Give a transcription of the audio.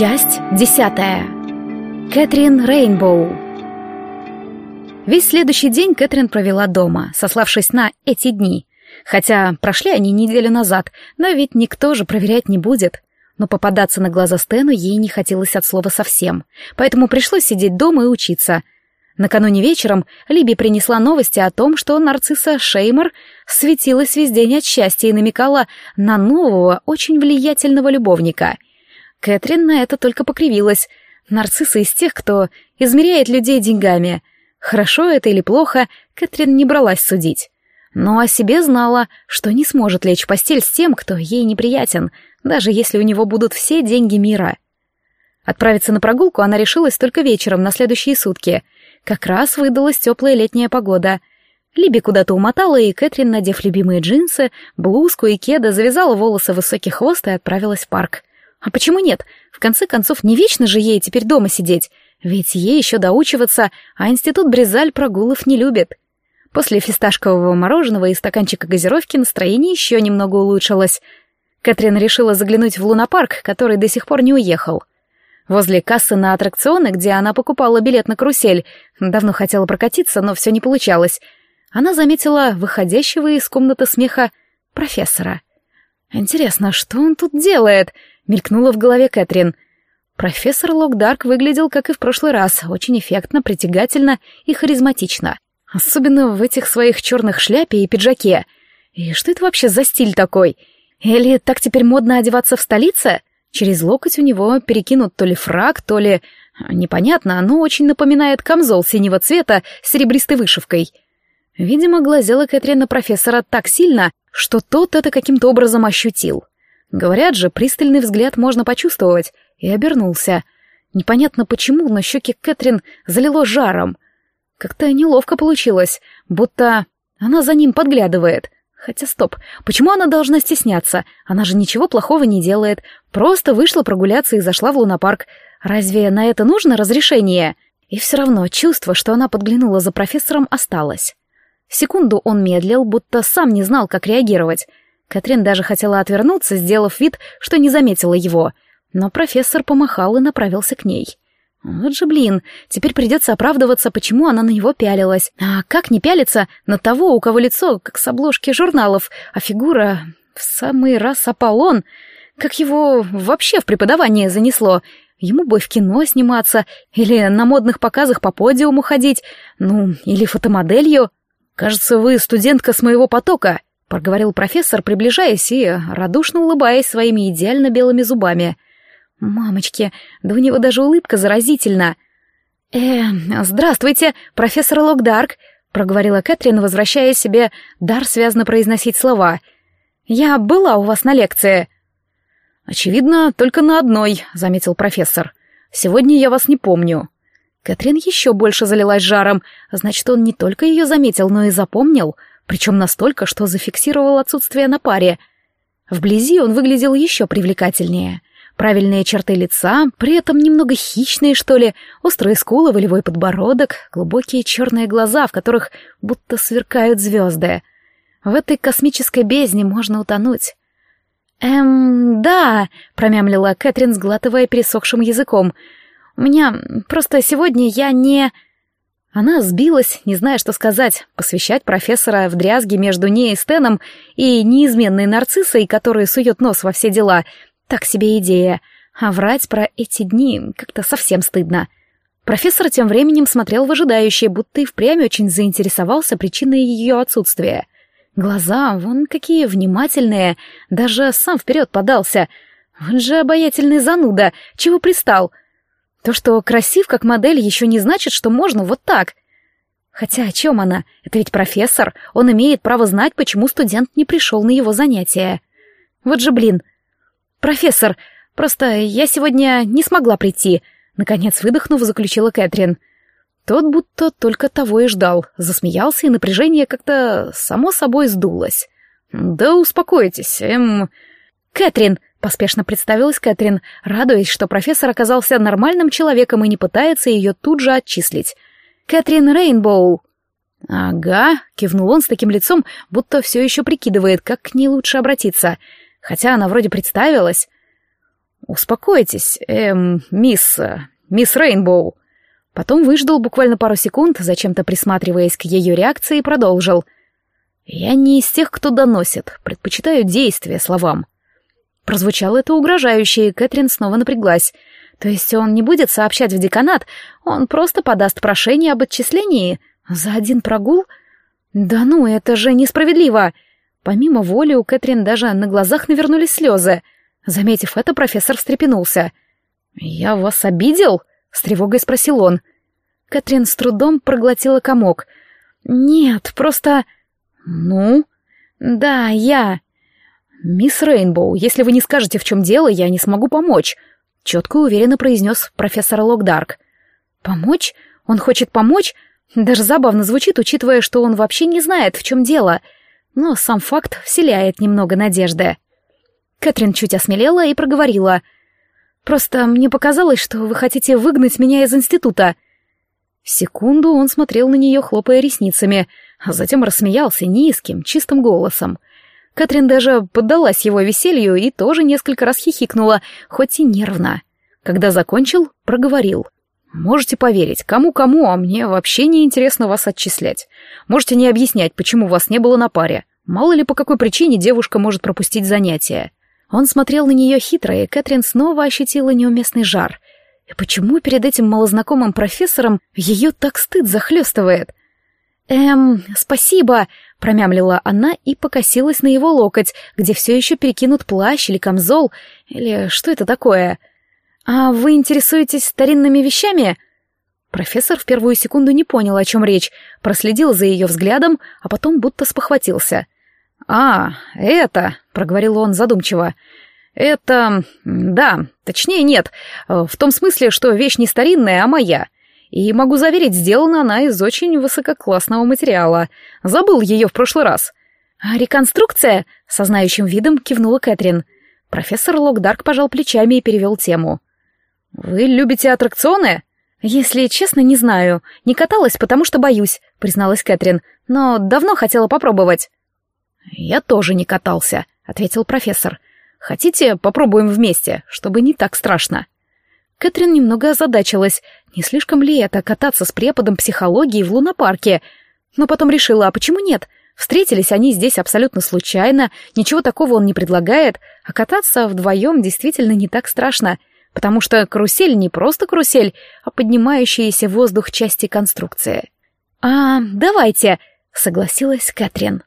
Часть десятая. Кэтрин Рейнбоу. Весь следующий день Кэтрин провела дома, сославшись на эти дни. Хотя прошли они неделю назад, но ведь никто же проверять не будет. Но попадаться на глаза Стэну ей не хотелось от слова совсем, поэтому пришлось сидеть дома и учиться. Накануне вечером Либи принесла новости о том, что нарцисса Шеймер светилась весь день от счастья и намекала на нового, очень влиятельного любовника — Кэтрин на это только покривилась. Нарциссы из тех, кто измеряет людей деньгами. Хорошо это или плохо, Кэтрин не бралась судить. Но о себе знала, что не сможет лечь в постель с тем, кто ей неприятен, даже если у него будут все деньги мира. Отправиться на прогулку она решилась только вечером на следующие сутки. Как раз выдалась теплая летняя погода. Либи куда-то умотала, и Кэтрин, надев любимые джинсы, блузку и кеда, завязала волосы в высокий хвост и отправилась в парк. А почему нет? В конце концов, не вечно же ей теперь дома сидеть. Ведь ей еще доучиваться, а институт Бризаль прогулов не любит. После фисташкового мороженого и стаканчика газировки настроение еще немного улучшилось. Кэтрин решила заглянуть в лунопарк, который до сих пор не уехал. Возле кассы на аттракционы, где она покупала билет на карусель, давно хотела прокатиться, но все не получалось, она заметила выходящего из комнаты смеха профессора. «Интересно, что он тут делает?» Мелькнуло в голове Кэтрин. Профессор Локдарк выглядел, как и в прошлый раз, очень эффектно, притягательно и харизматично. Особенно в этих своих черных шляпе и пиджаке. И что это вообще за стиль такой? Или так теперь модно одеваться в столице? Через локоть у него перекинут то ли фраг, то ли... Непонятно, но очень напоминает камзол синего цвета с серебристой вышивкой. Видимо, глазела Кэтрин на профессора так сильно, что тот это каким-то образом ощутил. Говорят же, пристальный взгляд можно почувствовать, и обернулся. Непонятно почему, но щеки Кэтрин залило жаром. Как-то неловко получилось, будто она за ним подглядывает. Хотя стоп, почему она должна стесняться? Она же ничего плохого не делает, просто вышла прогуляться и зашла в лунопарк. Разве на это нужно разрешение? И все равно чувство, что она подглянула за профессором, осталось. Секунду он медлил, будто сам не знал, как реагировать. Катрин даже хотела отвернуться, сделав вид, что не заметила его, но профессор помахал и направился к ней. Вот же блин, теперь придется оправдываться, почему она на него пялилась. А как не пялиться на того, у кого лицо, как с обложки журналов, а фигура в самый раз Аполлон? Как его вообще в преподавание занесло? Ему бы в кино сниматься, или на модных показах по подиуму ходить, ну, или фотомоделью. Кажется, вы студентка с моего потока, проговорил профессор, приближаясь и радушно улыбаясь своими идеально белыми зубами. «Мамочки, да у него даже улыбка заразительна!» «Э, здравствуйте, профессор Локдарк», — проговорила Кэтрин, возвращая себе дар связно произносить слова. «Я была у вас на лекции». «Очевидно, только на одной», — заметил профессор. «Сегодня я вас не помню». Кэтрин еще больше залилась жаром, значит, он не только ее заметил, но и запомнил — причем настолько, что зафиксировал отсутствие на паре. Вблизи он выглядел еще привлекательнее. Правильные черты лица, при этом немного хищные, что ли, острые скулы, волевой подбородок, глубокие черные глаза, в которых будто сверкают звезды. В этой космической бездне можно утонуть. «Эм, да», — промямлила Кэтрин, сглатывая пересохшим языком. «У меня просто сегодня я не...» Она сбилась, не зная, что сказать, посвящать профессора в дрязги между ней и Стеном и неизменной нарциссой, которая сует нос во все дела. Так себе идея. А врать про эти дни как-то совсем стыдно. Профессор тем временем смотрел выжидающе, будто и впрямь очень заинтересовался причиной ее отсутствия. Глаза, вон какие внимательные, даже сам вперед подался. Он же обаятельный зануда, чего пристал — то, что красив как модель, еще не значит, что можно вот так. Хотя о чем она? Это ведь профессор, он имеет право знать, почему студент не пришел на его занятия. Вот же блин. Профессор, просто я сегодня не смогла прийти. Наконец выдохнув, заключила Кэтрин. Тот будто только того и ждал, засмеялся, и напряжение как-то само собой сдулось. «Да успокойтесь, эм...» «Кэтрин!» Поспешно представилась Кэтрин, радуясь, что профессор оказался нормальным человеком и не пытается ее тут же отчислить. «Кэтрин Рейнбоу!» «Ага», — кивнул он с таким лицом, будто все еще прикидывает, как к ней лучше обратиться. Хотя она вроде представилась. «Успокойтесь, эм, мисс... мисс Рейнбоу». Потом выждал буквально пару секунд, зачем-то присматриваясь к ее реакции, продолжил. «Я не из тех, кто доносит, предпочитаю действия словам». Прозвучало это угрожающе, и Кэтрин снова напряглась. То есть он не будет сообщать в деканат, он просто подаст прошение об отчислении за один прогул? Да ну, это же несправедливо! Помимо воли у Кэтрин даже на глазах навернулись слезы. Заметив это, профессор встрепенулся. «Я вас обидел?» — с тревогой спросил он. Кэтрин с трудом проглотила комок. «Нет, просто...» «Ну?» «Да, я...» «Мисс Рейнбоу, если вы не скажете, в чем дело, я не смогу помочь», — четко и уверенно произнес профессор Локдарк. «Помочь? Он хочет помочь? Даже забавно звучит, учитывая, что он вообще не знает, в чем дело. Но сам факт вселяет немного надежды». Кэтрин чуть осмелела и проговорила. «Просто мне показалось, что вы хотите выгнать меня из института». В секунду он смотрел на нее, хлопая ресницами, а затем рассмеялся низким, чистым голосом — Катрин даже поддалась его веселью и тоже несколько раз хихикнула, хоть и нервно. Когда закончил, проговорил. «Можете поверить, кому-кому, а мне вообще не интересно вас отчислять. Можете не объяснять, почему вас не было на паре. Мало ли по какой причине девушка может пропустить занятия». Он смотрел на нее хитро, и Кэтрин снова ощутила неуместный жар. И почему перед этим малознакомым профессором ее так стыд захлестывает? «Эм, спасибо», — промямлила она и покосилась на его локоть, где все еще перекинут плащ или камзол, или что это такое. «А вы интересуетесь старинными вещами?» Профессор в первую секунду не понял, о чем речь, проследил за ее взглядом, а потом будто спохватился. «А, это», — проговорил он задумчиво, — «это... да, точнее нет, в том смысле, что вещь не старинная, а моя». И могу заверить, сделана она из очень высококлассного материала. Забыл ее в прошлый раз. А реконструкция? Со знающим видом кивнула Кэтрин. Профессор Локдарк пожал плечами и перевел тему. «Вы любите аттракционы?» «Если честно, не знаю. Не каталась, потому что боюсь», — призналась Кэтрин. «Но давно хотела попробовать». «Я тоже не катался», — ответил профессор. «Хотите, попробуем вместе, чтобы не так страшно?» Кэтрин немного озадачилась, не слишком ли это кататься с преподом психологии в лунопарке, но потом решила, а почему нет? Встретились они здесь абсолютно случайно, ничего такого он не предлагает, а кататься вдвоем действительно не так страшно, потому что карусель не просто карусель, а поднимающаяся в воздух части конструкции. «А, давайте», — согласилась Кэтрин.